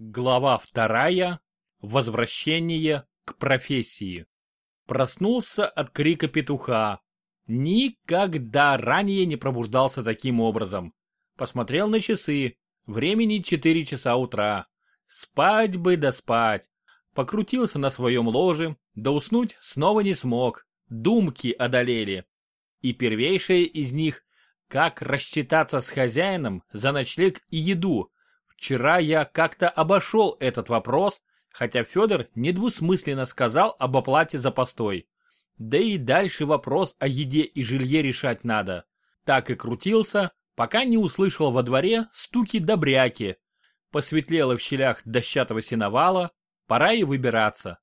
Глава вторая. Возвращение к профессии. Проснулся от крика петуха. Никогда ранее не пробуждался таким образом. Посмотрел на часы. Времени 4 часа утра. Спать бы да спать. Покрутился на своем ложе, да уснуть снова не смог. Думки одолели. И первейшее из них, как рассчитаться с хозяином за ночлег и еду, Вчера я как-то обошел этот вопрос, хотя Федор недвусмысленно сказал об оплате за постой. Да и дальше вопрос о еде и жилье решать надо. Так и крутился, пока не услышал во дворе стуки добряки. Посветлело в щелях дощатого сеновала, пора и выбираться.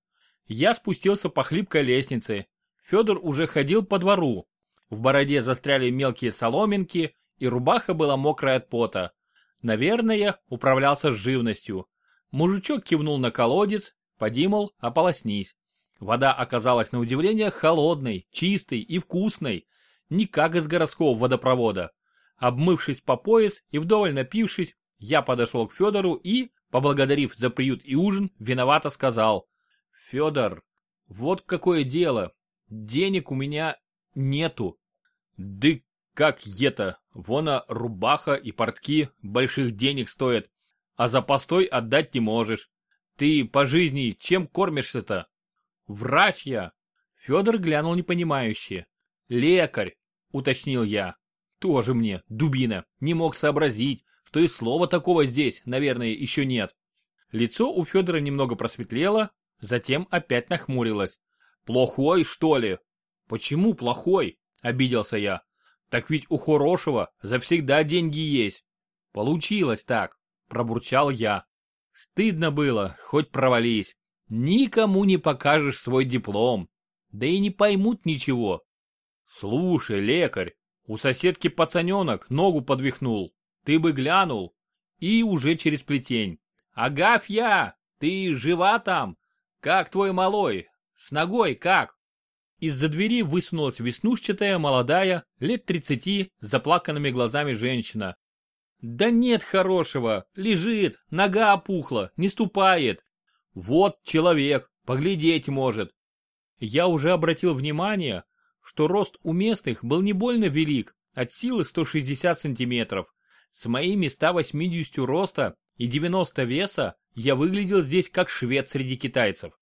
Я спустился по хлипкой лестнице. Федор уже ходил по двору. В бороде застряли мелкие соломинки, и рубаха была мокрая от пота. Наверное, управлялся с живностью. Мужичок кивнул на колодец, подимал, ополоснись. Вода оказалась на удивление холодной, чистой и вкусной, не как из городского водопровода. Обмывшись по пояс и вдоволь напившись, я подошел к Федору и, поблагодарив за приют и ужин, виновато сказал. Федор, вот какое дело, денег у меня нету. Да как это? Вона рубаха и портки больших денег стоят, а за постой отдать не можешь. Ты по жизни чем кормишься-то? Врач я. Федор глянул непонимающе. Лекарь, уточнил я. Тоже мне, дубина, не мог сообразить, что и слова такого здесь, наверное, еще нет. Лицо у Федора немного просветлело, затем опять нахмурилось. Плохой, что ли? Почему плохой? Обиделся я. Так ведь у хорошего завсегда деньги есть. Получилось так, пробурчал я. Стыдно было, хоть провались. Никому не покажешь свой диплом. Да и не поймут ничего. Слушай, лекарь, у соседки пацаненок ногу подвихнул. Ты бы глянул. И уже через плетень. Агафья, ты жива там? Как твой малой? С ногой как? Из-за двери высунулась веснушчатая, молодая, лет тридцати, заплаканными глазами женщина. «Да нет хорошего, лежит, нога опухла, не ступает. Вот человек, поглядеть может». Я уже обратил внимание, что рост у местных был не больно велик, от силы 160 сантиметров. С моими 180 роста и 90 веса я выглядел здесь как швед среди китайцев.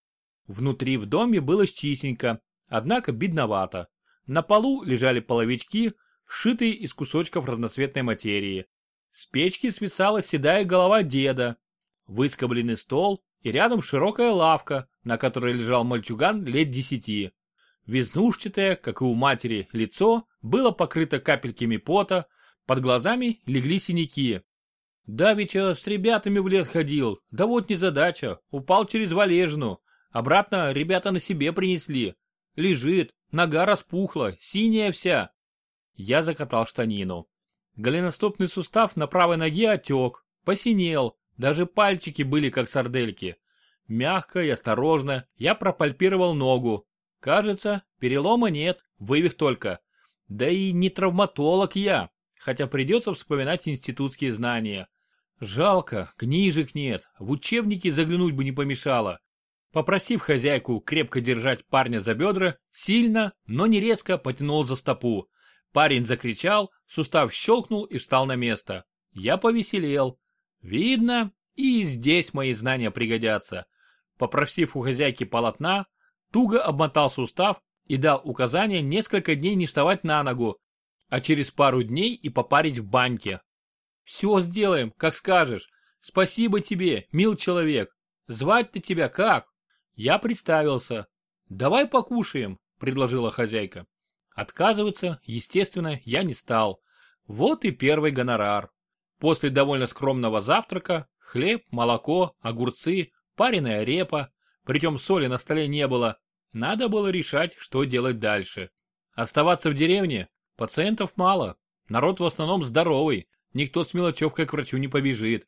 Внутри в доме было чистенько, однако бедновато. На полу лежали половички, сшитые из кусочков разноцветной материи. С печки свисала седая голова деда, выскобленный стол и рядом широкая лавка, на которой лежал мальчуган лет десяти. Везнушчатое, как и у матери, лицо было покрыто капельками пота, под глазами легли синяки. Давича с ребятами в лес ходил, да вот незадача, упал через валежну. Обратно ребята на себе принесли, Лежит, нога распухла, синяя вся. Я закатал штанину. Голеностопный сустав на правой ноге отек, посинел, даже пальчики были как сардельки. Мягко и осторожно я пропальпировал ногу. Кажется, перелома нет, вывих только. Да и не травматолог я, хотя придется вспоминать институтские знания. Жалко, книжек нет, в учебники заглянуть бы не помешало. Попросив хозяйку крепко держать парня за бедра, сильно, но не резко потянул за стопу. Парень закричал, сустав щелкнул и встал на место. Я повеселел. Видно, и здесь мои знания пригодятся. Попросив у хозяйки полотна, туго обмотал сустав и дал указание несколько дней не вставать на ногу, а через пару дней и попарить в баньке. Все сделаем, как скажешь. Спасибо тебе, мил человек. Звать-то тебя как? Я представился. «Давай покушаем», — предложила хозяйка. Отказываться, естественно, я не стал. Вот и первый гонорар. После довольно скромного завтрака хлеб, молоко, огурцы, пареная репа, причем соли на столе не было. Надо было решать, что делать дальше. Оставаться в деревне? Пациентов мало. Народ в основном здоровый. Никто с мелочевкой к врачу не побежит.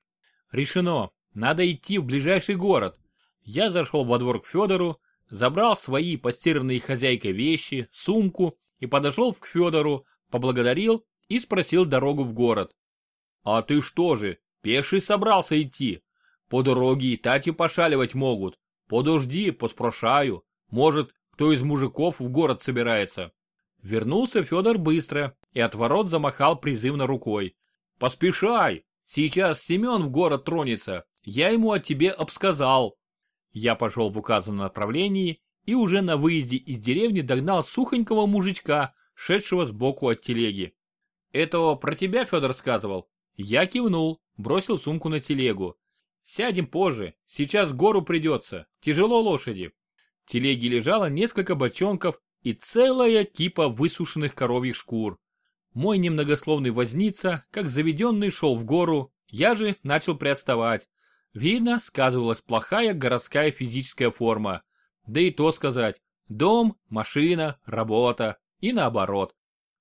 Решено. Надо идти в ближайший город. Я зашел во двор к Федору, забрал свои постиранные хозяйкой вещи, сумку и подошел к Федору, поблагодарил и спросил дорогу в город. «А ты что же, пеший собрался идти?» По дороге и тати пошаливать могут. Подожди, поспрошаю. Может, кто из мужиков в город собирается. Вернулся Федор быстро и от ворот замахал призывно рукой. Поспешай, сейчас Семен в город тронется, я ему о тебе обсказал. Я пошел в указанном направлении и уже на выезде из деревни догнал сухонького мужичка, шедшего сбоку от телеги. «Этого про тебя Федор сказывал?» Я кивнул, бросил сумку на телегу. «Сядем позже, сейчас гору придется, тяжело лошади». В телеге лежало несколько бочонков и целая кипа высушенных коровьих шкур. Мой немногословный возница, как заведенный, шел в гору, я же начал приотставать. Видно, сказывалась плохая городская физическая форма. Да и то сказать, дом, машина, работа и наоборот.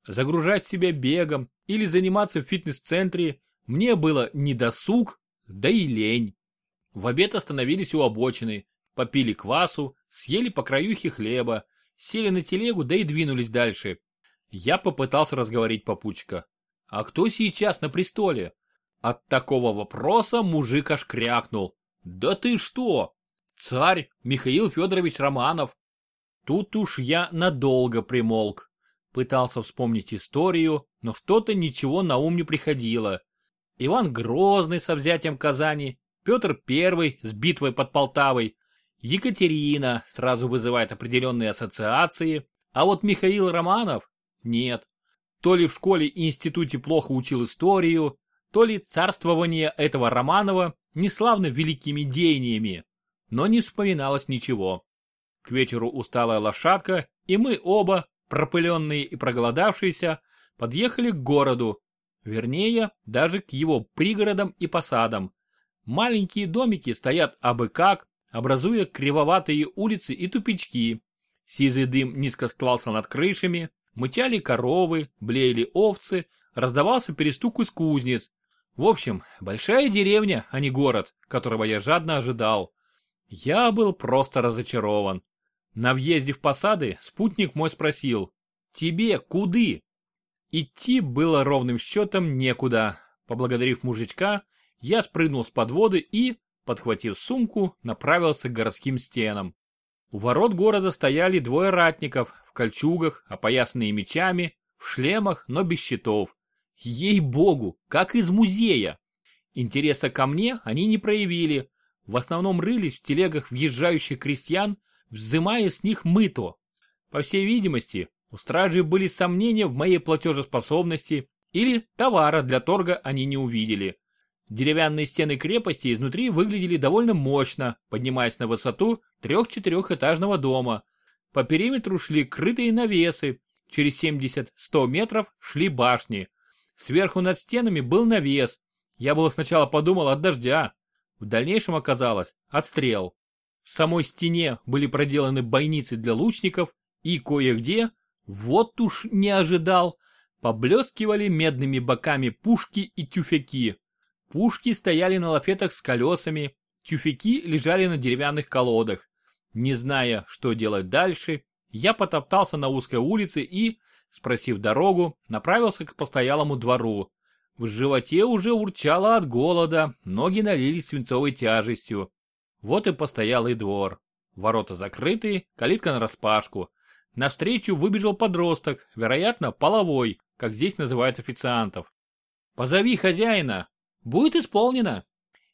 Загружать себя бегом или заниматься в фитнес-центре мне было не досуг, да и лень. В обед остановились у обочины, попили квасу, съели по краюхе хлеба, сели на телегу, да и двинулись дальше. Я попытался разговорить попутчика. А кто сейчас на престоле? От такого вопроса мужик аж крякнул. Да ты что? Царь Михаил Федорович Романов. Тут уж я надолго примолк. Пытался вспомнить историю, но что-то ничего на ум не приходило. Иван Грозный со взятием Казани, Петр I с битвой под Полтавой, Екатерина сразу вызывает определенные ассоциации, а вот Михаил Романов нет. То ли в школе и институте плохо учил историю, то ли царствование этого Романова не славно великими деяниями, но не вспоминалось ничего. К вечеру усталая лошадка, и мы оба, пропыленные и проголодавшиеся, подъехали к городу, вернее, даже к его пригородам и посадам. Маленькие домики стоят абы как, образуя кривоватые улицы и тупички. Сизый дым низко стлался над крышами, мычали коровы, блеяли овцы, раздавался перестук из кузнец. В общем, большая деревня, а не город, которого я жадно ожидал. Я был просто разочарован. На въезде в посады спутник мой спросил, «Тебе куды?» Идти было ровным счетом некуда. Поблагодарив мужичка, я спрыгнул с подводы и, подхватив сумку, направился к городским стенам. У ворот города стояли двое ратников в кольчугах, опоясанные мечами, в шлемах, но без щитов. Ей-богу, как из музея! Интереса ко мне они не проявили, в основном рылись в телегах въезжающих крестьян, взымая с них мыто. По всей видимости, у стражей были сомнения в моей платежеспособности или товара для торга они не увидели. Деревянные стены крепости изнутри выглядели довольно мощно, поднимаясь на высоту трех-четырехэтажного дома. По периметру шли крытые навесы, через 70-100 метров шли башни. Сверху над стенами был навес. Я было сначала подумал от дождя, в дальнейшем оказалось отстрел. В самой стене были проделаны бойницы для лучников и кое-где, вот уж не ожидал, поблескивали медными боками пушки и тюфяки. Пушки стояли на лафетах с колесами, тюфяки лежали на деревянных колодах. Не зная, что делать дальше, я потоптался на узкой улице и, спросив дорогу, направился к постоялому двору. В животе уже урчало от голода, ноги налились свинцовой тяжестью. Вот и постоялый двор. Ворота закрыты, калитка нараспашку. Навстречу выбежал подросток, вероятно, половой, как здесь называют официантов. «Позови хозяина! Будет исполнено!»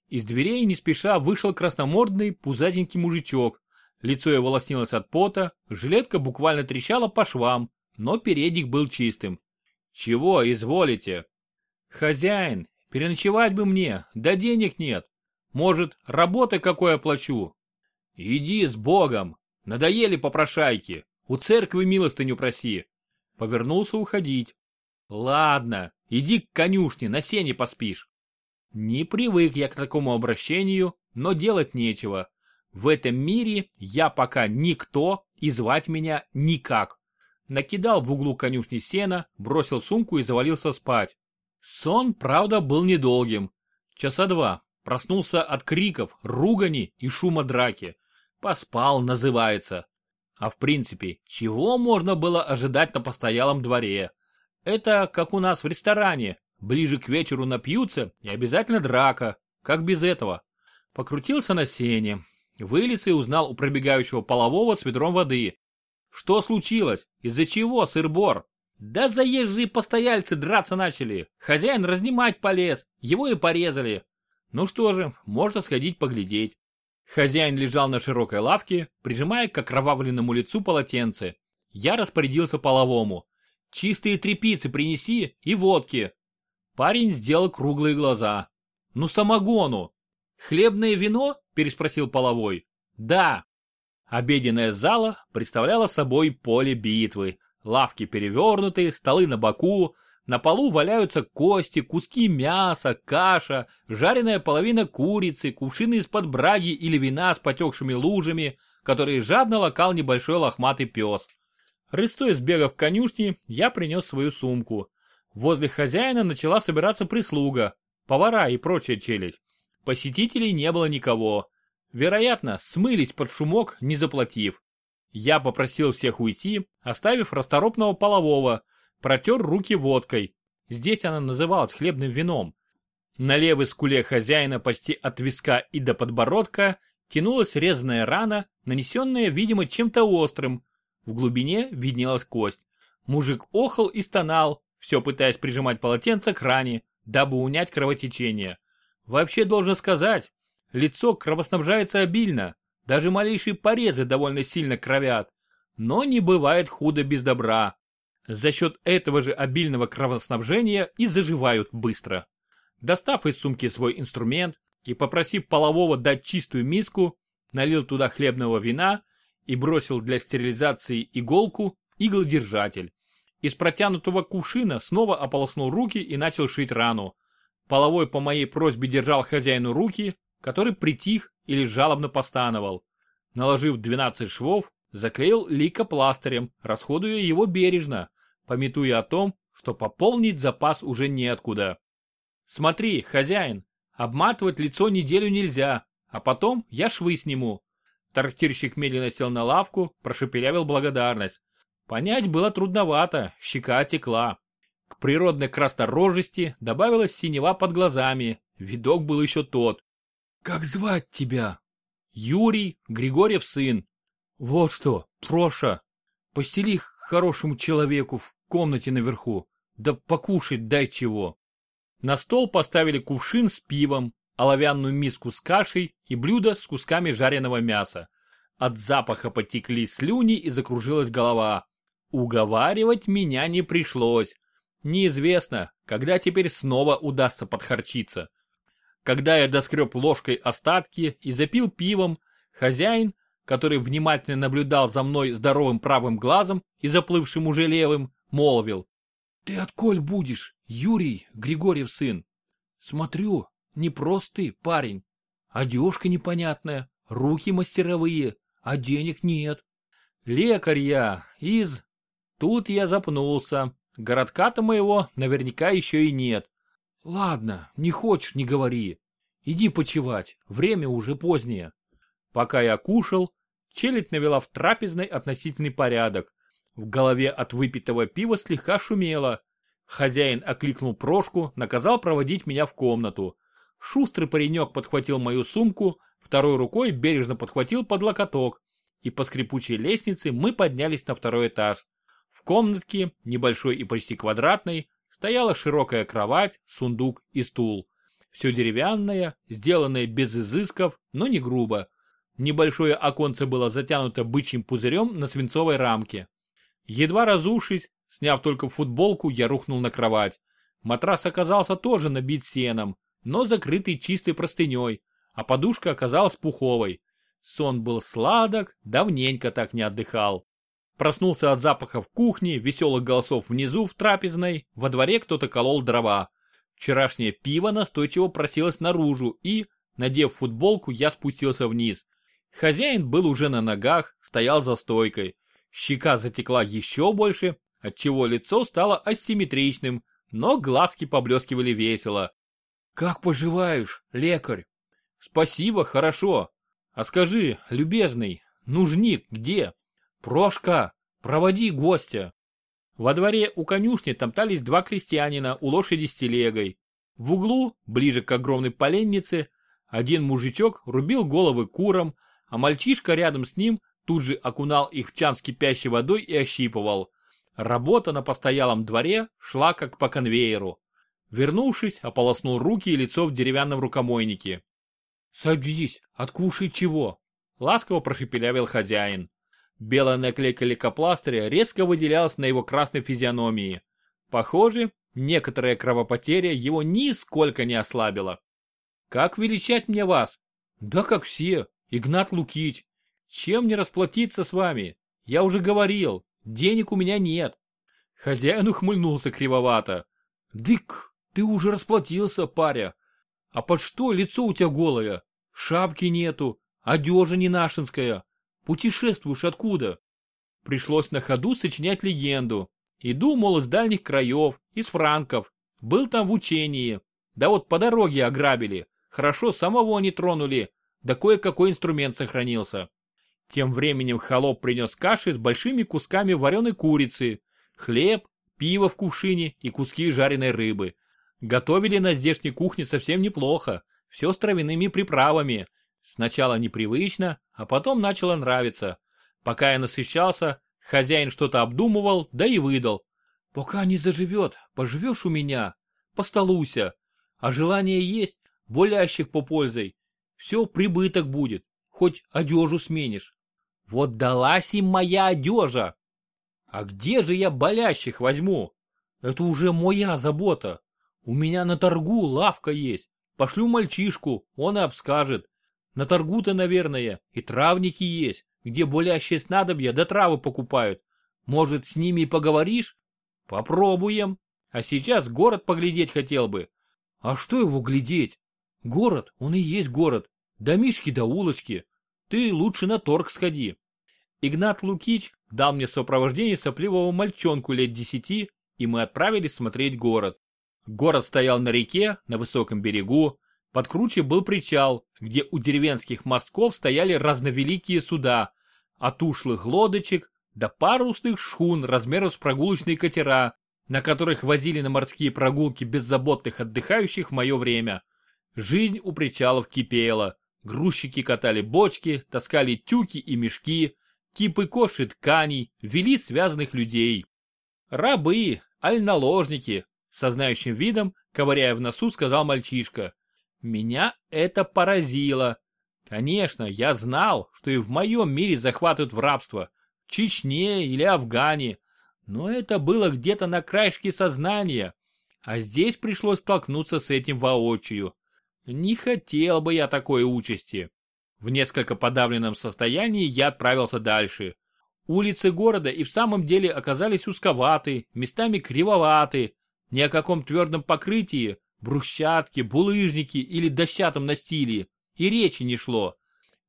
Из дверей не спеша вышел красномордный, пузатенький мужичок. Лицо его лоснилось от пота, жилетка буквально трещала по швам, но передник был чистым. «Чего изволите?» «Хозяин, переночевать бы мне, да денег нет. Может, работы какой оплачу?» «Иди с Богом! Надоели попрошайки! У церкви милостыню проси!» Повернулся уходить. «Ладно, иди к конюшне, на сене поспишь». Не привык я к такому обращению, но делать нечего. В этом мире я пока никто и звать меня никак. Накидал в углу конюшни сена, бросил сумку и завалился спать. Сон, правда, был недолгим. Часа два. Проснулся от криков, ругани и шума драки. Поспал, называется. А в принципе, чего можно было ожидать на постоялом дворе? Это как у нас в ресторане. Ближе к вечеру напьются и обязательно драка. Как без этого? Покрутился на сене, вылез и узнал у пробегающего полового с ведром воды. Что случилось? Из-за чего, сыр-бор? Да заезжие постояльцы драться начали. Хозяин разнимать полез, его и порезали. Ну что же, можно сходить поглядеть. Хозяин лежал на широкой лавке, прижимая к окровавленному лицу полотенце. Я распорядился половому. Чистые трепицы принеси и водки. Парень сделал круглые глаза. Ну самогону. Хлебное вино? Переспросил половой. Да. Обеденная зала представляла собой поле битвы. Лавки перевернуты, столы на боку, на полу валяются кости, куски мяса, каша, жареная половина курицы, кувшины из-под браги или вина с потекшими лужами, которые жадно лакал небольшой лохматый пес. Рыстой сбегав в конюшни, я принес свою сумку. Возле хозяина начала собираться прислуга, повара и прочая челядь. Посетителей не было никого. Вероятно, смылись под шумок, не заплатив. Я попросил всех уйти, оставив расторопного полового, протер руки водкой. Здесь она называлась хлебным вином. На левой скуле хозяина почти от виска и до подбородка тянулась резаная рана, нанесенная, видимо, чем-то острым. В глубине виднелась кость. Мужик охал и стонал, все пытаясь прижимать полотенце к ране, дабы унять кровотечение. Вообще должен сказать, лицо кровоснабжается обильно, даже малейшие порезы довольно сильно кровят. Но не бывает худо без добра. За счет этого же обильного кровоснабжения и заживают быстро. Достав из сумки свой инструмент и попросив полового дать чистую миску, налил туда хлебного вина и бросил для стерилизации иголку, иглодержатель. Из протянутого кувшина снова ополоснул руки и начал шить рану. Половой по моей просьбе держал хозяину руки, который притих или жалобно постановал. Наложив 12 швов, заклеил лика пластырем, расходуя его бережно, пометуя о том, что пополнить запас уже неоткуда. Смотри, хозяин, обматывать лицо неделю нельзя, а потом я швы сниму. Трактирщик медленно сел на лавку, прошепелявил благодарность. Понять было трудновато, щека текла. К природной красторожести добавилась синева под глазами, видок был еще тот. «Как звать тебя?» «Юрий, Григорьев сын». «Вот что, Проша, постели хорошему человеку в комнате наверху, да покушать дай чего». На стол поставили кувшин с пивом, оловянную миску с кашей и блюдо с кусками жареного мяса. От запаха потекли слюни и закружилась голова. Уговаривать меня не пришлось. Неизвестно, когда теперь снова удастся подхарчиться. Когда я доскреб ложкой остатки и запил пивом, хозяин, который внимательно наблюдал за мной здоровым правым глазом и заплывшим уже левым, молвил. «Ты отколь будешь, Юрий, Григорьев сын? Смотрю, непрост ты, парень. Одежка непонятная, руки мастеровые, а денег нет. Лекарь я, из... Тут я запнулся. Городка-то моего наверняка еще и нет. Ладно, не хочешь, не говори. Иди почевать, время уже позднее. Пока я кушал, челядь навела в трапезной относительный порядок. В голове от выпитого пива слегка шумело. Хозяин окликнул Прошку, наказал проводить меня в комнату. Шустрый паренек подхватил мою сумку, второй рукой бережно подхватил под локоток, и по скрипучей лестнице мы поднялись на второй этаж. В комнатке, небольшой и почти квадратной, стояла широкая кровать, сундук и стул. Все деревянное, сделанное без изысков, но не грубо. Небольшое оконце было затянуто бычьим пузырем на свинцовой рамке. Едва разувшись, сняв только футболку, я рухнул на кровать. Матрас оказался тоже набит сеном, но закрытый чистой простыней, а подушка оказалась пуховой. Сон был сладок, давненько так не отдыхал. Проснулся от запаха в кухне, веселых голосов внизу в трапезной, во дворе кто-то колол дрова. Вчерашнее пиво настойчиво просилось наружу и, надев футболку, я спустился вниз. Хозяин был уже на ногах, стоял за стойкой. Щека затекла еще больше, отчего лицо стало асимметричным, но глазки поблескивали весело. «Как поживаешь, лекарь?» «Спасибо, хорошо. А скажи, любезный, нужник где?» «Прошка, проводи гостя!» Во дворе у конюшни топтались два крестьянина у лошади с телегой. В углу, ближе к огромной поленнице, Один мужичок рубил головы курам, а мальчишка рядом с ним тут же окунал их в чан с кипящей водой и ощипывал. Работа на постоялом дворе шла как по конвейеру. Вернувшись, ополоснул руки и лицо в деревянном рукомойнике. «Садись, откушай чего!» — ласково прошепелявил хозяин. Белая наклейка лейкопластыря резко выделялась на его красной физиономии. Похоже, некоторая кровопотеря его нисколько не ослабила. «Как величать мне вас?» «Да как все, Игнат Лукич. Чем не расплатиться с вами? Я уже говорил, денег у меня нет». Хозяин ухмыльнулся кривовато. «Дык, ты уже расплатился, паря. А под что лицо у тебя голое? Шапки нету, одежа не нашинская. Путешествуешь откуда? Пришлось на ходу сочинять легенду. Иду, мол, из дальних краев, из франков. Был там в учении. Да вот по дороге ограбили. Хорошо самого не тронули. Да кое-какой инструмент сохранился. Тем временем холоп принес каши с большими кусками вареной курицы, хлеб, пиво в кувшине и куски жареной рыбы. Готовили на здешней кухне совсем неплохо, все с травяными приправами. Сначала непривычно, а потом начало нравиться. Пока я насыщался, хозяин что-то обдумывал, да и выдал. Пока не заживет, поживешь у меня, постолуйся. А желание есть, болящих попользой. Все прибыток будет, хоть одежу сменишь. Вот далась им моя одежа. А где же я болящих возьму? Это уже моя забота. У меня на торгу лавка есть. Пошлю мальчишку, он и обскажет. На торгу-то, наверное, и травники есть, где болящие снадобья да травы покупают. Может, с ними и поговоришь? Попробуем. А сейчас город поглядеть хотел бы. А что его глядеть? Город, он и есть город. Домишки да улочки. Ты лучше на торг сходи. Игнат Лукич дал мне сопровождение сопливого мальчонку лет десяти, и мы отправились смотреть город. Город стоял на реке, на высоком берегу. Под круче был причал, где у деревенских мостков стояли разновеликие суда, от ушлых лодочек до парусных шхун размером с прогулочные катера, на которых возили на морские прогулки беззаботных отдыхающих в мое время. Жизнь у причалов кипела. Грузчики катали бочки, таскали тюки и мешки, кипы коши тканей, вели связанных людей. Рабы, аль наложники, со знающим видом, ковыряя в носу, сказал мальчишка. Меня это поразило. Конечно, я знал, что и в моем мире захватывают в рабство. В Чечне или Афгане. Но это было где-то на краешке сознания. А здесь пришлось столкнуться с этим воочию. Не хотел бы я такой участи. В несколько подавленном состоянии я отправился дальше. Улицы города и в самом деле оказались узковаты, местами кривоваты, ни о каком твердом покрытии, брусчатке, булыжнике или дощатом настиле и речи не шло.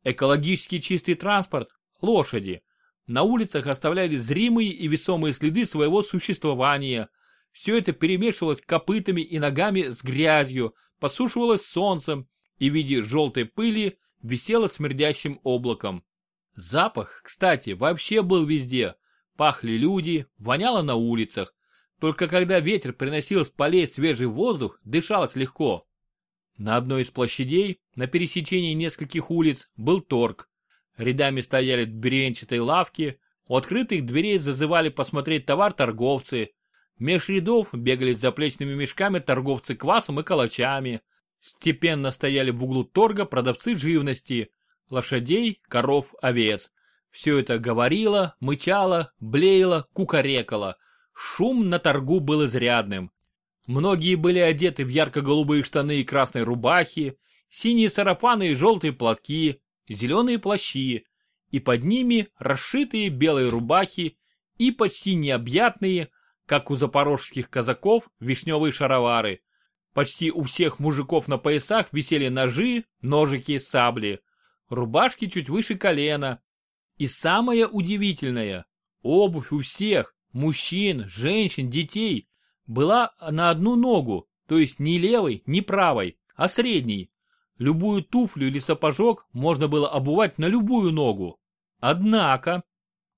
Экологически чистый транспорт – лошади. На улицах оставляли зримые и весомые следы своего существования. Все это перемешивалось копытами и ногами с грязью, посушивалось солнцем и в виде желтой пыли висело смердящим облаком. Запах, кстати, вообще был везде. Пахли люди, воняло на улицах. Только когда ветер приносил с полей свежий воздух, дышалось легко. На одной из площадей, на пересечении нескольких улиц, был торг. Рядами стояли бренчатые лавки, у открытых дверей зазывали посмотреть товар торговцы. Меж рядов бегали с заплечными мешками торговцы квасом и калачами. Степенно стояли в углу торга продавцы живности, лошадей, коров, овец. Все это говорило, мычало, блеяло, кукарекало – Шум на торгу был изрядным. Многие были одеты в ярко-голубые штаны и красные рубахи, синие сарафаны и желтые платки, зеленые плащи, и под ними расшитые белые рубахи и почти необъятные, как у запорожских казаков, вишневые шаровары. Почти у всех мужиков на поясах висели ножи, ножики, сабли. Рубашки чуть выше колена. И самое удивительное, обувь у всех, мужчин, женщин, детей, была на одну ногу, то есть не левой, не правой, а средней. Любую туфлю или сапожок можно было обувать на любую ногу. Однако,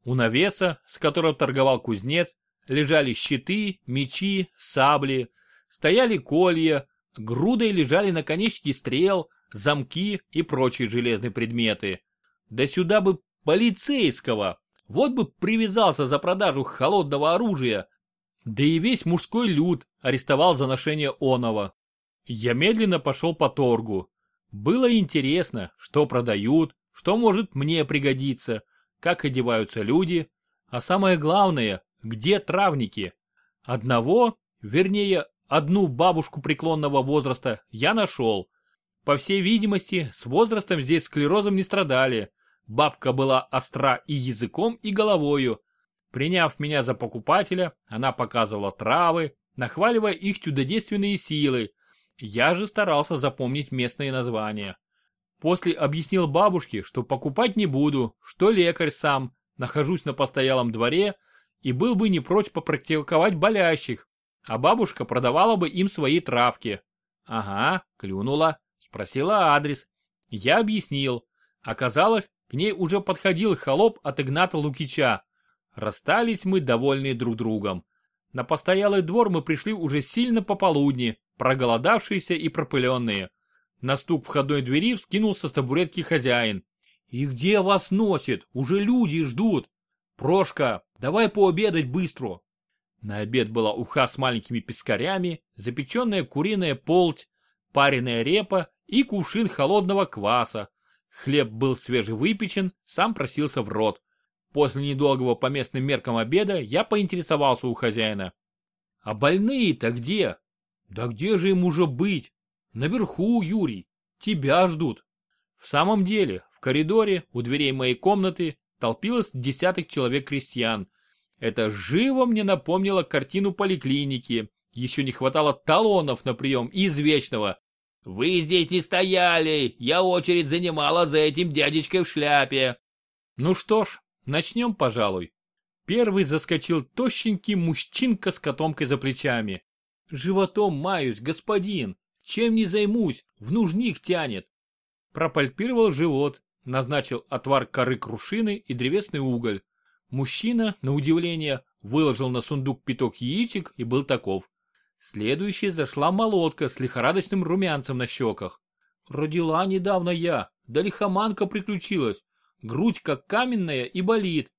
у навеса, с которым торговал кузнец, лежали щиты, мечи, сабли, стояли колья, грудой лежали наконечники стрел, замки и прочие железные предметы. Да сюда бы полицейского, вот бы привязался за продажу холодного оружия, да и весь мужской люд арестовал за ношение оного. Я медленно пошел по торгу. Было интересно, что продают, что может мне пригодиться, как одеваются люди, а самое главное, где травники. Одного, вернее, одну бабушку преклонного возраста я нашел. По всей видимости, с возрастом здесь склерозом не страдали. Бабка была остра и языком, и головою. Приняв меня за покупателя, она показывала травы, нахваливая их чудодейственные силы. Я же старался запомнить местные названия. После объяснил бабушке, что покупать не буду, что лекарь сам, нахожусь на постоялом дворе и был бы не прочь попрактиковать болящих, а бабушка продавала бы им свои травки. Ага, клюнула, спросила адрес. Я объяснил. Оказалось, к ней уже подходил холоп от Игната Лукича. Расстались мы, довольные друг другом. На постоялый двор мы пришли уже сильно пополудни, проголодавшиеся и пропыленные. На стук входной двери вскинулся с табуретки хозяин. «И где вас носит? Уже люди ждут!» «Прошка, давай пообедать быстро!» На обед была уха с маленькими пескарями, запеченная куриная полть, пареная репа и кувшин холодного кваса. Хлеб был свежевыпечен, сам просился в рот. После недолгого по местным меркам обеда я поинтересовался у хозяина. «А больные-то где?» «Да где же им уже быть?» «Наверху, Юрий. Тебя ждут». В самом деле, в коридоре у дверей моей комнаты толпилось десяток человек крестьян. Это живо мне напомнило картину поликлиники. Еще не хватало талонов на прием из вечного. «Вы здесь не стояли, я очередь занимала за этим дядечкой в шляпе». Ну что ж, Начнем, пожалуй. Первый заскочил тощенький мужчинка с котомкой за плечами. Животом маюсь, господин. Чем не займусь, в нужник тянет. Пропальпировал живот, назначил отвар коры крушины и древесный уголь. Мужчина, на удивление, выложил на сундук пяток яичек и был таков. Следующей зашла молотка с лихорадочным румянцем на щеках. Родила недавно я, да лихоманка приключилась грудь как каменная и болит.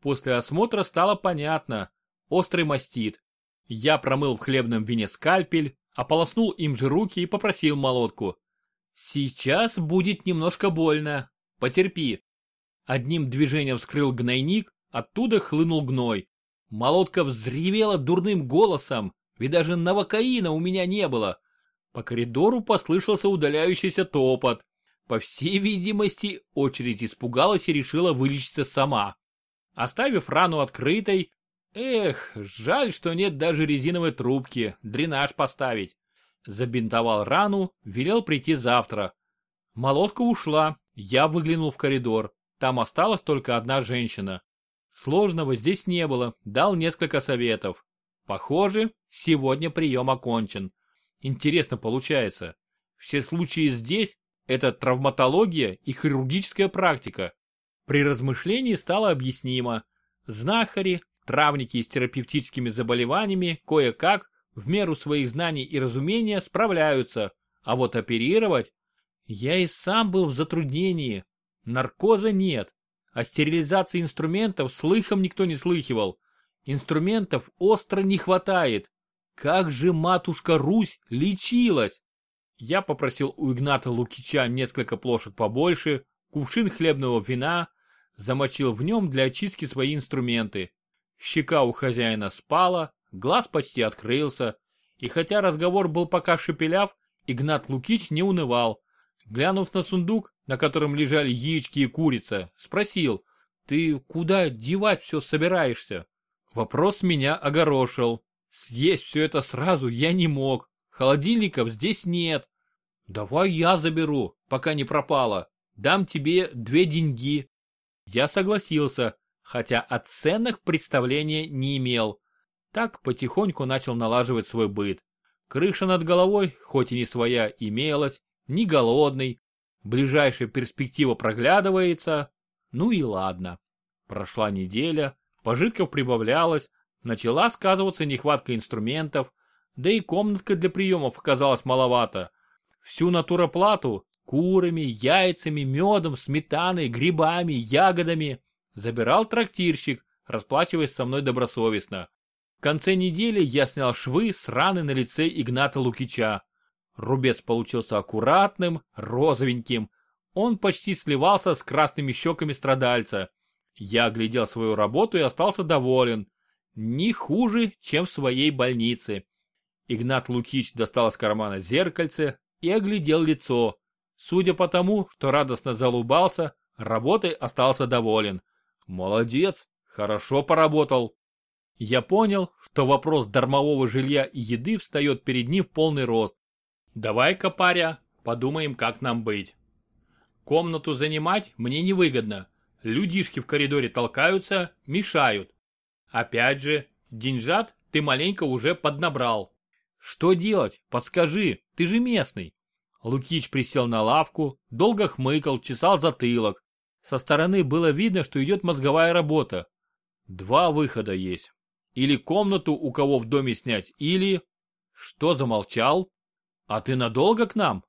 После осмотра стало понятно. Острый мастит. Я промыл в хлебном вине скальпель, ополоснул им же руки и попросил молотку. Сейчас будет немножко больно. Потерпи. Одним движением вскрыл гнойник, оттуда хлынул гной. Молотка взревела дурным голосом, ведь даже новокаина у меня не было. По коридору послышался удаляющийся топот. По всей видимости, очередь испугалась и решила вылечиться сама. Оставив рану открытой, эх, жаль, что нет даже резиновой трубки, дренаж поставить. Забинтовал рану, велел прийти завтра. Молотка ушла, я выглянул в коридор. Там осталась только одна женщина. Сложного здесь не было, дал несколько советов. Похоже, сегодня прием окончен. Интересно получается. Все случаи здесь это травматология и хирургическая практика. При размышлении стало объяснимо. Знахари, травники с терапевтическими заболеваниями кое-как, в меру своих знаний и разумения, справляются. А вот оперировать... Я и сам был в затруднении. Наркоза нет. О стерилизации инструментов слыхом никто не слыхивал. Инструментов остро не хватает. Как же матушка Русь лечилась? Я попросил у Игната Лукича несколько плошек побольше, кувшин хлебного вина, замочил в нем для очистки свои инструменты. Щека у хозяина спала, глаз почти открылся, и хотя разговор был пока шепеляв, Игнат Лукич не унывал. Глянув на сундук, на котором лежали яички и курица, спросил, «Ты куда девать все собираешься?» Вопрос меня огорошил. Съесть все это сразу я не мог. Холодильников здесь нет. Давай я заберу, пока не пропало. Дам тебе две деньги. Я согласился, хотя о ценах представления не имел. Так потихоньку начал налаживать свой быт. Крыша над головой, хоть и не своя, имелась, не голодный. Ближайшая перспектива проглядывается. Ну и ладно. Прошла неделя, пожитков прибавлялось, начала сказываться нехватка инструментов, да и комнатка для приемов оказалась маловато. Всю натуроплату, Курами, яйцами, медом, сметаной, грибами, ягодами. Забирал трактирщик, расплачиваясь со мной добросовестно. В конце недели я снял швы с раны на лице Игната Лукича. Рубец получился аккуратным, розовеньким. Он почти сливался с красными щеками страдальца. Я глядел свою работу и остался доволен. Не хуже, чем в своей больнице. Игнат Лукич достал из кармана зеркальце и оглядел лицо. Судя по тому, что радостно залубался, работой остался доволен. Молодец, хорошо поработал. Я понял, что вопрос дармового жилья и еды встает перед ним в полный рост. Давай-ка, паря, подумаем, как нам быть. Комнату занимать мне невыгодно. Людишки в коридоре толкаются, мешают. Опять же, деньжат ты маленько уже поднабрал. Что делать? Подскажи, ты же местный. Лукич присел на лавку, долго хмыкал, чесал затылок. Со стороны было видно, что идет мозговая работа. Два выхода есть. Или комнату у кого в доме снять, или... Что замолчал? А ты надолго к нам?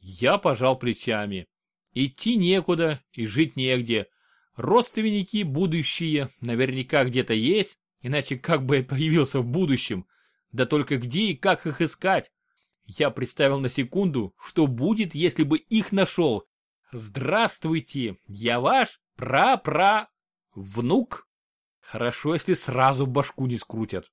Я пожал плечами. Идти некуда и жить негде. Родственники будущие наверняка где-то есть, иначе как бы я появился в будущем. Да только где и как их искать? Я представил на секунду, что будет, если бы их нашел. Здравствуйте, я ваш пра-пра... внук? Хорошо, если сразу башку не скрутят.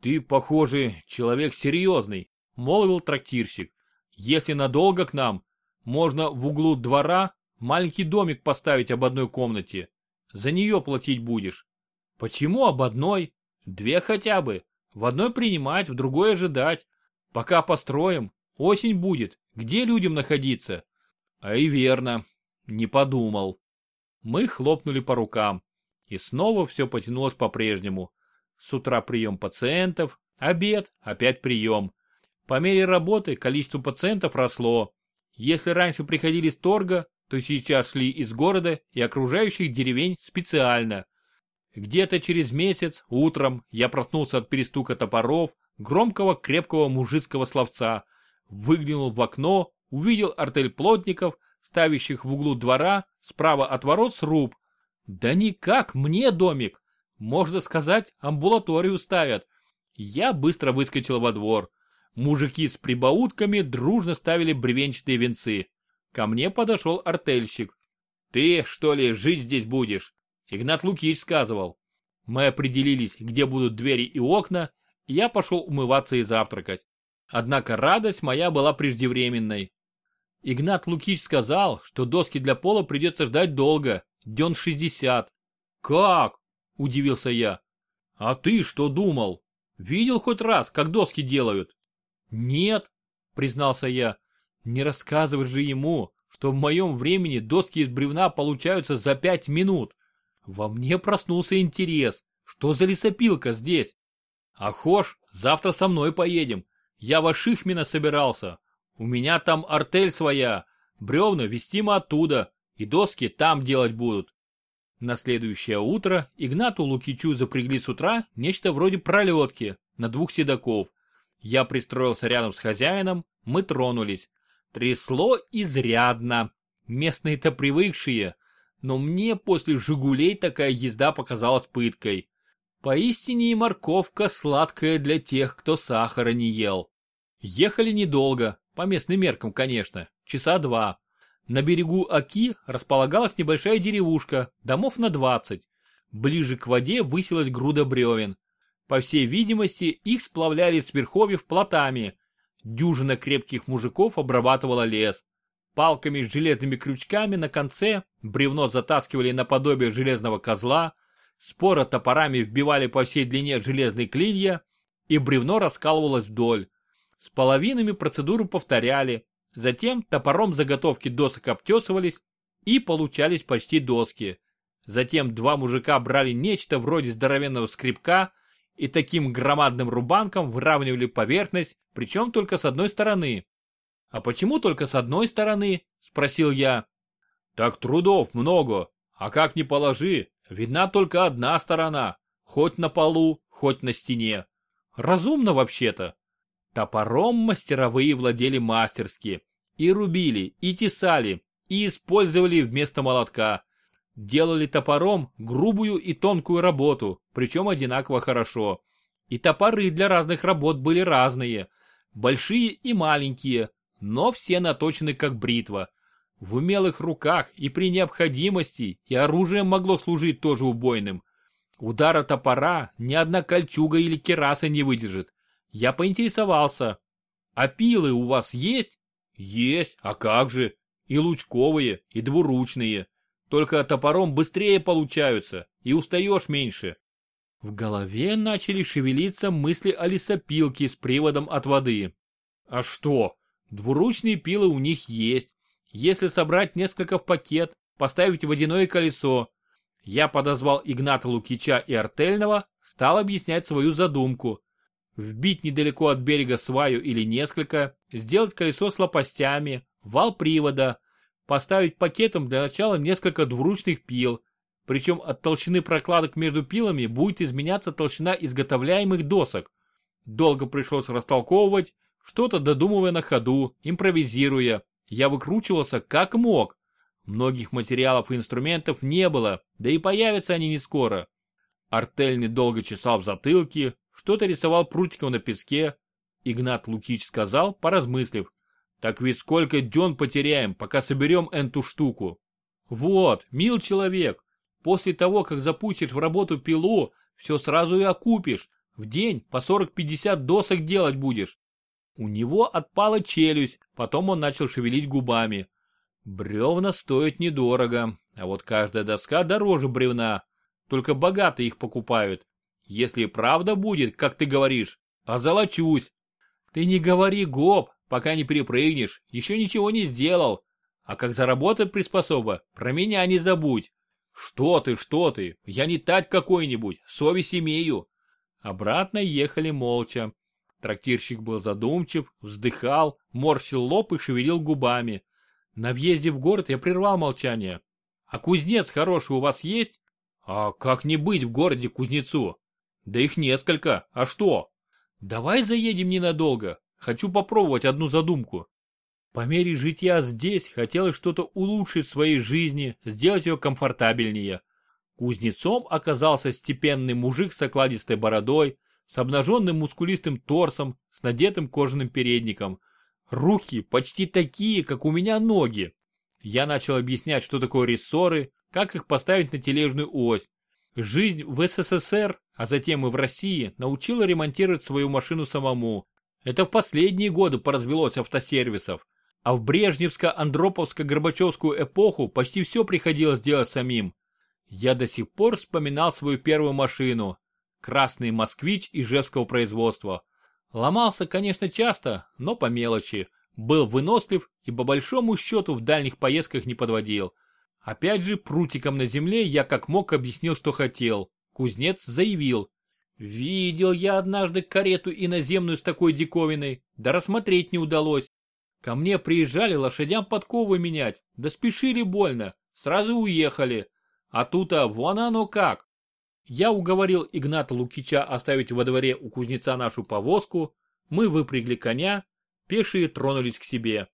Ты, похоже, человек серьезный, молвил трактирщик. Если надолго к нам, можно в углу двора маленький домик поставить об одной комнате. За нее платить будешь. Почему об одной? Две хотя бы. В одной принимать, в другой ожидать. Пока построим, осень будет. Где людям находиться? А и верно. Не подумал. Мы хлопнули по рукам. И снова все потянулось по-прежнему. С утра прием пациентов, обед, опять прием. По мере работы количество пациентов росло. Если раньше приходили с торга, то сейчас шли из города и окружающих деревень специально. Где-то через месяц, утром, я проснулся от перестука топоров, громкого крепкого мужицкого словца. Выглянул в окно, увидел артель плотников, ставящих в углу двора, справа от ворот сруб. Да никак, мне домик. Можно сказать, амбулаторию ставят. Я быстро выскочил во двор. Мужики с прибаутками дружно ставили бревенчатые венцы. Ко мне подошел артельщик. «Ты, что ли, жить здесь будешь?» Игнат Лукич сказывал. Мы определились, где будут двери и окна, и я пошел умываться и завтракать. Однако радость моя была преждевременной. Игнат Лукич сказал, что доски для пола придется ждать долго, дён 60. «Как?» – удивился я. «А ты что думал? Видел хоть раз, как доски делают?» «Нет», — признался я, — «не рассказывай же ему, что в моем времени доски из бревна получаются за пять минут. Во мне проснулся интерес, что за лесопилка здесь? Ахош, завтра со мной поедем. Я в Ашихмина собирался. У меня там артель своя, бревна вестимо оттуда, и доски там делать будут. На следующее утро Игнату Лукичу запрягли с утра нечто вроде пролетки на двух седаков – я пристроился рядом с хозяином, мы тронулись. Трясло изрядно. Местные-то привыкшие, но мне после «Жигулей» такая езда показалась пыткой. Поистине и морковка сладкая для тех, кто сахара не ел. Ехали недолго, по местным меркам, конечно, часа два. На берегу Оки располагалась небольшая деревушка, домов на двадцать. Ближе к воде высилась груда бревен. По всей видимости, их сплавляли с верховьев плотами. Дюжина крепких мужиков обрабатывала лес. Палками с железными крючками на конце бревно затаскивали наподобие железного козла, споро топорами вбивали по всей длине железные клинья, и бревно раскалывалось вдоль. С половинами процедуру повторяли, затем топором заготовки досок обтесывались, и получались почти доски. Затем два мужика брали нечто вроде здоровенного скребка, и таким громадным рубанком выравнивали поверхность, причем только с одной стороны. «А почему только с одной стороны?» – спросил я. «Так трудов много, а как ни положи, видна только одна сторона, хоть на полу, хоть на стене. Разумно вообще-то». Топором мастеровые владели мастерски, И рубили, и тесали, и использовали вместо молотка. Делали топором грубую и тонкую работу, причем одинаково хорошо. И топоры для разных работ были разные, большие и маленькие, но все наточены как бритва. В умелых руках и при необходимости и оружие могло служить тоже убойным. Удара топора ни одна кольчуга или кераса не выдержит. Я поинтересовался. А пилы у вас есть? Есть, а как же? И лучковые, и двуручные. Только топором быстрее получаются, и устаешь меньше. В голове начали шевелиться мысли о лесопилке с приводом от воды. А что? Двуручные пилы у них есть. Если собрать несколько в пакет, поставить водяное колесо. Я подозвал Игната Лукича и Артельного, стал объяснять свою задумку. Вбить недалеко от берега сваю или несколько, сделать колесо с лопастями, вал привода, поставить пакетом для начала несколько двуручных пил, причем от толщины прокладок между пилами будет изменяться толщина изготовляемых досок. Долго пришлось растолковывать, что-то додумывая на ходу, импровизируя. Я выкручивался как мог. Многих материалов и инструментов не было, да и появятся они не скоро. Артельный долго чесал в затылке, что-то рисовал прутиком на песке. Игнат Лукич сказал, поразмыслив. Так ведь сколько дён потеряем, пока соберем эту штуку. Вот, мил человек, после того, как запустишь в работу пилу, все сразу и окупишь. В день по 40-50 досок делать будешь. У него отпала челюсть, потом он начал шевелить губами. Бревна стоят недорого, а вот каждая доска дороже бревна. Только богатые их покупают. Если правда будет, как ты говоришь, озолочусь. Ты не говори гоп, пока не перепрыгнешь, еще ничего не сделал. А как заработать приспособа, про меня не забудь. Что ты, что ты, я не тать какой-нибудь, совесть имею. Обратно ехали молча. Трактирщик был задумчив, вздыхал, морщил лоб и шевелил губами. На въезде в город я прервал молчание. А кузнец хороший у вас есть? А как не быть в городе кузнецу? Да их несколько, а что? Давай заедем ненадолго, Хочу попробовать одну задумку. По мере житья здесь хотелось что-то улучшить в своей жизни, сделать ее комфортабельнее. Кузнецом оказался степенный мужик с окладистой бородой, с обнаженным мускулистым торсом, с надетым кожаным передником. Руки почти такие, как у меня ноги. Я начал объяснять, что такое рессоры, как их поставить на тележную ось. Жизнь в СССР, а затем и в России, научила ремонтировать свою машину самому. Это в последние годы поразвелось автосервисов. А в Брежневско-Андроповско-Горбачевскую эпоху почти все приходилось делать самим. Я до сих пор вспоминал свою первую машину. Красный москвич ижевского производства. Ломался, конечно, часто, но по мелочи. Был вынослив и по большому счету в дальних поездках не подводил. Опять же, прутиком на земле я как мог объяснил, что хотел. Кузнец заявил, Видел я однажды карету иноземную с такой диковиной, да рассмотреть не удалось. Ко мне приезжали лошадям подковы менять, да спешили больно, сразу уехали. А тут-то вон оно как. Я уговорил Игната Лукича оставить во дворе у кузнеца нашу повозку, мы выпрягли коня, пешие тронулись к себе.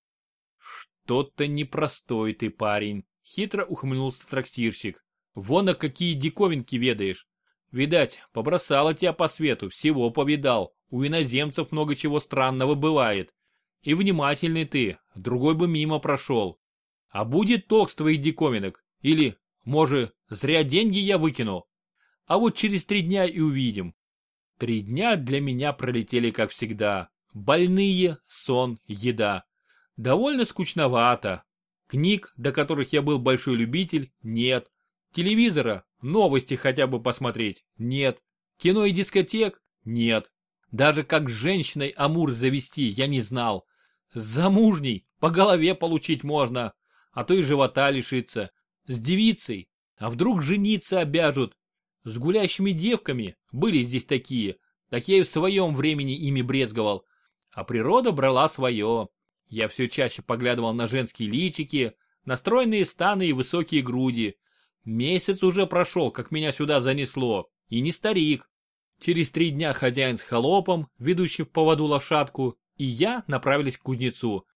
Что-то непростой ты парень, хитро ухмыльнулся трактирщик. Вон а какие диковинки ведаешь. Видать, побросало тебя по свету, всего повидал. У иноземцев много чего странного бывает. И внимательный ты, другой бы мимо прошел. А будет толк с твоих диковинок? Или, может, зря деньги я выкинул? А вот через три дня и увидим. Три дня для меня пролетели как всегда. Больные, сон, еда. Довольно скучновато. Книг, до которых я был большой любитель, нет. Телевизора, новости хотя бы посмотреть, нет. Кино и дискотек, нет. Даже как с женщиной Амур завести, я не знал. Замужней по голове получить можно, а то и живота лишиться. С девицей, а вдруг жениться обяжут. С гулящими девками, были здесь такие, так я и в своем времени ими брезговал. А природа брала свое. Я все чаще поглядывал на женские личики, настроенные станы и высокие груди, Месяц уже прошел, как меня сюда занесло, и не старик. Через три дня хозяин с холопом, ведущий в поводу лошадку, и я направились к кузнецу.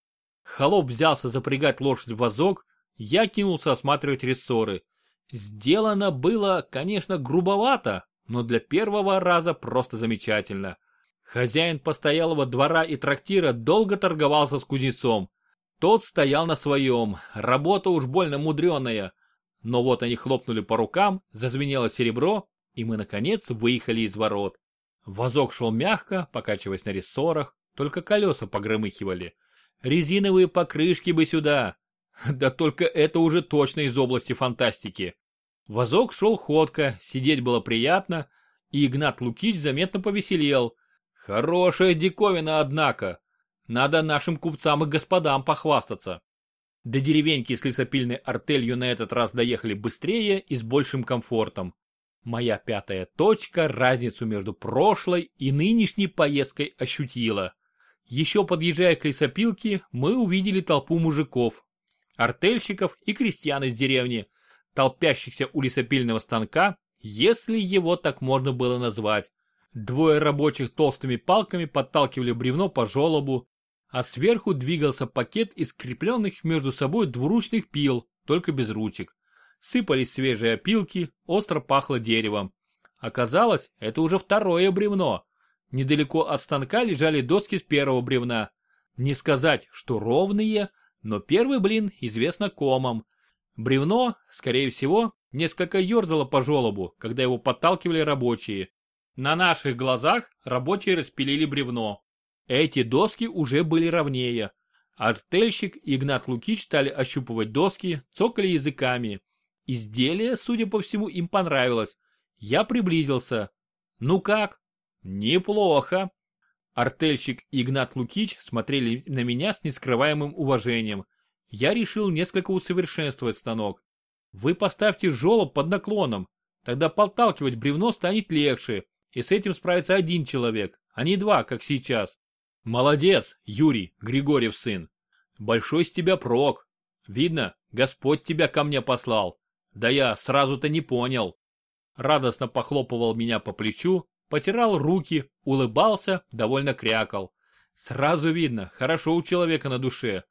Холоп взялся запрягать лошадь в вазок, я кинулся осматривать рессоры. Сделано было, конечно, грубовато, но для первого раза просто замечательно. Хозяин постоялого двора и трактира долго торговался с кузнецом. Тот стоял на своем, работа уж больно мудреная. Но вот они хлопнули по рукам, зазвенело серебро, и мы наконец выехали из ворот. Возок шел мягко, покачиваясь на рессорах, только колеса погромыхивали. Резиновые покрышки бы сюда. Да только это уже точно из области фантастики. Возок шел ходко, сидеть было приятно, и Игнат Лукич заметно повеселел. Хорошая диковина, однако. Надо нашим купцам и господам похвастаться. До деревеньки с лесопильной артелью на этот раз доехали быстрее и с большим комфортом. Моя пятая точка разницу между прошлой и нынешней поездкой ощутила. Еще подъезжая к лесопилке, мы увидели толпу мужиков, артельщиков и крестьян из деревни, толпящихся у лесопильного станка, если его так можно было назвать. Двое рабочих толстыми палками подталкивали бревно по желобу, а сверху двигался пакет из скрепленных между собой двуручных пил, только без ручек. Сыпались свежие опилки, остро пахло деревом. Оказалось, это уже второе бревно. Недалеко от станка лежали доски с первого бревна. Не сказать, что ровные, но первый блин известно комом. Бревно, скорее всего, несколько ерзало по желобу, когда его подталкивали рабочие. На наших глазах рабочие распилили бревно. Эти доски уже были ровнее. Артельщик и Игнат Лукич стали ощупывать доски, цокали языками. Изделие, судя по всему, им понравилось. Я приблизился. Ну как? Неплохо. Артельщик и Игнат Лукич смотрели на меня с нескрываемым уважением. Я решил несколько усовершенствовать станок. Вы поставьте жолоб под наклоном, тогда подталкивать бревно станет легче, и с этим справится один человек, а не два, как сейчас. Молодец, Юрий, Григорьев сын. Большой с тебя прок. Видно, Господь тебя ко мне послал. Да я сразу-то не понял. Радостно похлопывал меня по плечу, потирал руки, улыбался, довольно крякал. Сразу видно, хорошо у человека на душе.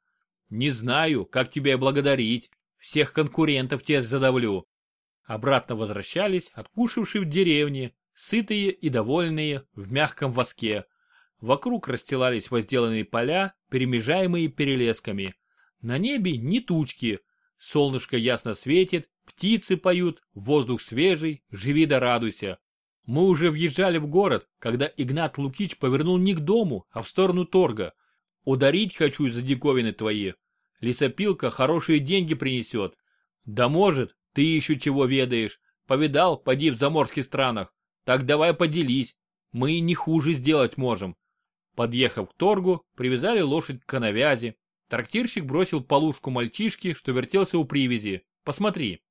Не знаю, как тебя благодарить. Всех конкурентов тебе задавлю. Обратно возвращались, откушавшие в деревне, сытые и довольные, в мягком воске. Вокруг расстилались возделанные поля, перемежаемые перелесками. На небе ни тучки. Солнышко ясно светит, птицы поют, воздух свежий, живи да радуйся. Мы уже въезжали в город, когда Игнат Лукич повернул не к дому, а в сторону торга. Ударить хочу из-за диковины твои. Лесопилка хорошие деньги принесет. Да может, ты еще чего ведаешь. Повидал, поди в заморских странах. Так давай поделись. Мы не хуже сделать можем. Подъехав к торгу, привязали лошадь к коновязи. Трактирщик бросил полушку мальчишки, что вертелся у привязи. Посмотри.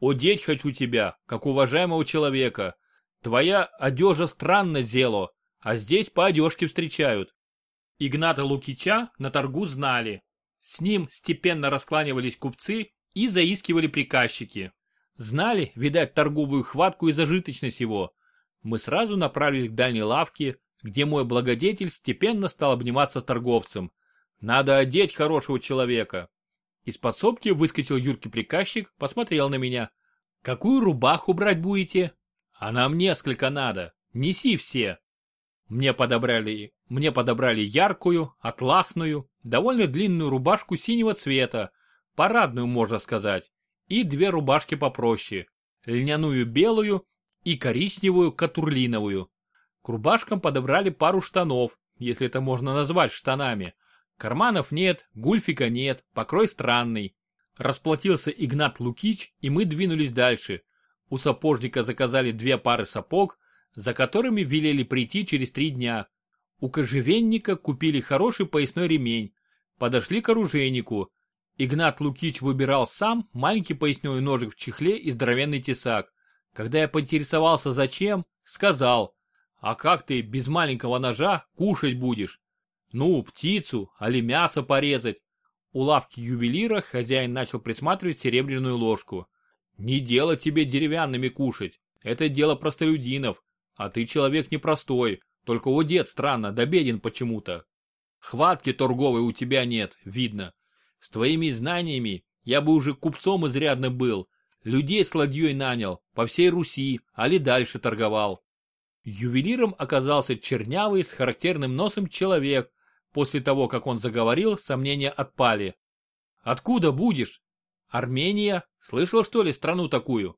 Одеть хочу тебя, как уважаемого человека. Твоя одежа странно зело, а здесь по одежке встречают. Игната Лукича на торгу знали. С ним степенно раскланивались купцы и заискивали приказчики. Знали, видать, торговую хватку и зажиточность его. Мы сразу направились к дальней лавке, где мой благодетель степенно стал обниматься с торговцем. Надо одеть хорошего человека. Из подсобки выскочил юркий приказчик, посмотрел на меня. Какую рубаху брать будете? А нам несколько надо. Неси все. Мне подобрали, мне подобрали яркую, атласную, довольно длинную рубашку синего цвета, парадную, можно сказать, и две рубашки попроще, льняную белую и коричневую катурлиновую. К рубашкам подобрали пару штанов, если это можно назвать штанами. Карманов нет, гульфика нет, покрой странный. Расплатился Игнат Лукич, и мы двинулись дальше, у сапожника заказали две пары сапог, за которыми велели прийти через три дня. У кожевенника купили хороший поясной ремень. Подошли к оружейнику. Игнат Лукич выбирал сам маленький поясной ножик в чехле и здоровенный тесак. Когда я поинтересовался зачем, сказал, а как ты без маленького ножа кушать будешь? Ну, птицу, али мясо порезать. У лавки ювелира хозяин начал присматривать серебряную ложку. Не дело тебе деревянными кушать. Это дело простолюдинов. А ты человек непростой. Только одет странно, да беден почему-то. Хватки торговой у тебя нет, видно. С твоими знаниями я бы уже купцом изрядно был, людей с ладьей нанял, по всей Руси, али дальше торговал. Ювелиром оказался чернявый с характерным носом человек. После того, как он заговорил, сомнения отпали. «Откуда будешь?» «Армения? Слышал, что ли, страну такую?»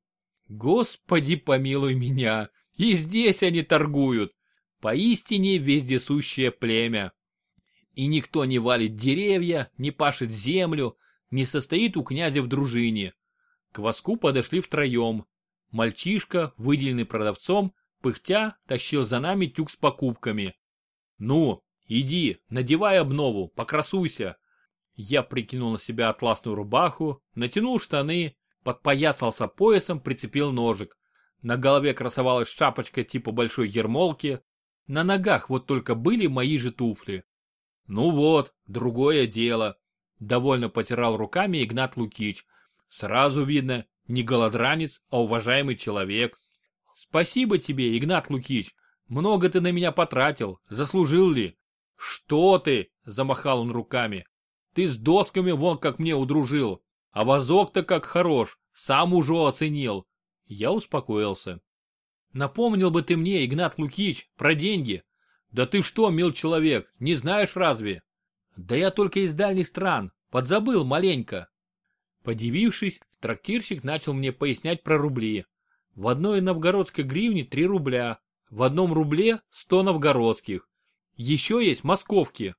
«Господи, помилуй меня! И здесь они торгуют! Поистине вездесущее племя!» И никто не валит деревья, не пашет землю, не состоит у князя в дружине. К воску подошли втроем. Мальчишка, выделенный продавцом, пыхтя, тащил за нами тюк с покупками. «Ну, иди, надевай обнову, покрасуйся!» Я прикинул на себя атласную рубаху, натянул штаны, подпоясался поясом, прицепил ножик. На голове красовалась шапочка типа большой ермолки. На ногах вот только были мои же туфли. Ну вот, другое дело. Довольно потирал руками Игнат Лукич. Сразу видно, не голодранец, а уважаемый человек. Спасибо тебе, Игнат Лукич. Много ты на меня потратил. Заслужил ли? Что ты? Замахал он руками. Ты с досками вон как мне удружил. А вазок-то как хорош. Сам уже оценил. Я успокоился. Напомнил бы ты мне, Игнат Лукич, про деньги. Да ты что, мил человек, не знаешь разве? Да я только из дальних стран, подзабыл маленько. Подивившись, трактирщик начал мне пояснять про рубли. В одной новгородской гривне 3 рубля, в одном рубле 100 новгородских. Еще есть московки.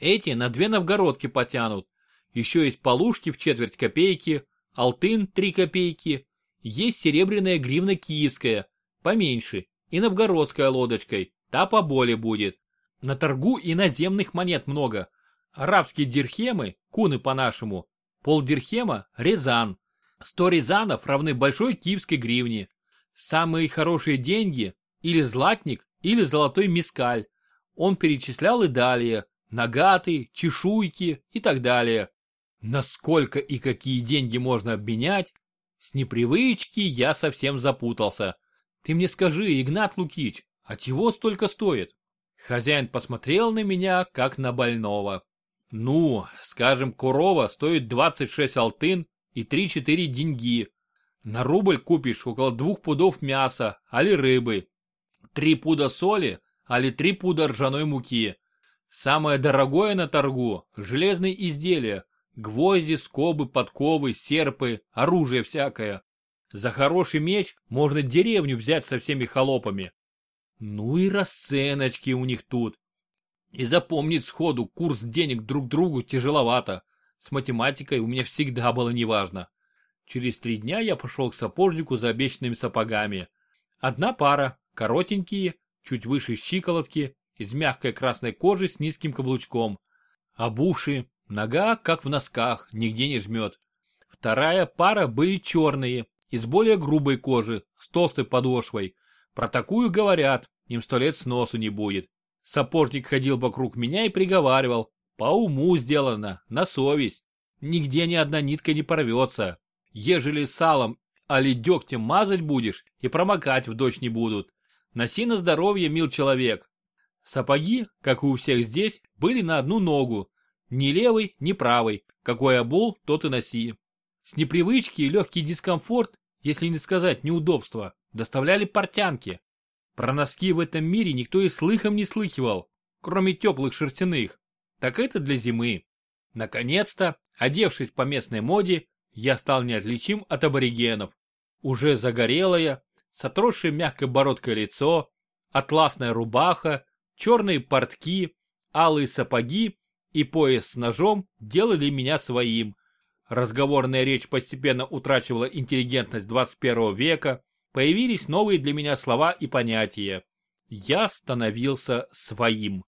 Эти на две новгородки потянут. Еще есть полушки в четверть копейки, алтын 3 копейки. Есть серебряная гривна киевская, поменьше, и новгородская лодочкой, та поболее будет. На торгу иноземных монет много. Арабские дирхемы, куны по-нашему, полдирхема – Рязан, 100 рязанов равны большой киевской гривне. Самые хорошие деньги – или златник, или золотой мискаль. Он перечислял и далее – нагаты, чешуйки и так далее. Насколько и какие деньги можно обменять? С непривычки я совсем запутался. Ты мне скажи, Игнат Лукич, а чего столько стоит? Хозяин посмотрел на меня, как на больного. Ну, скажем, корова стоит 26 алтын, и 3-4 деньги. На рубль купишь около двух пудов мяса, али рыбы. Три пуда соли, али три пуда ржаной муки. Самое дорогое на торгу – железные изделия. Гвозди, скобы, подковы, серпы, оружие всякое. За хороший меч можно деревню взять со всеми холопами. Ну и расценочки у них тут. И запомнить сходу курс денег друг другу тяжеловато. С математикой у меня всегда было неважно. Через три дня я пошел к сапожнику за обещанными сапогами. Одна пара, коротенькие, чуть выше щиколотки, из мягкой красной кожи с низким каблучком. Обувшие, нога как в носках, нигде не жмет. Вторая пара были черные, из более грубой кожи, с толстой подошвой. Про такую говорят, им сто лет сносу не будет. Сапожник ходил вокруг меня и приговаривал. По уму сделано, на совесть. Нигде ни одна нитка не порвется. Ежели салом али дегтем мазать будешь, и промокать в дождь не будут. Носи на здоровье, мил человек. Сапоги, как и у всех здесь, были на одну ногу. Ни левый, ни правый. Какой обул, тот и носи. С непривычки и легкий дискомфорт, если не сказать неудобство, доставляли портянки. Про носки в этом мире никто и слыхом не слыхивал, кроме теплых шерстяных. Так это для зимы. Наконец-то, одевшись по местной моде, я стал неотличим от аборигенов. Уже загорелое, с отросшей мягкой бородкой лицо, атласная рубаха, черные портки, алые сапоги и пояс с ножом делали меня своим. Разговорная речь постепенно утрачивала интеллигентность 21 века, Появились новые для меня слова и понятия. Я становился своим.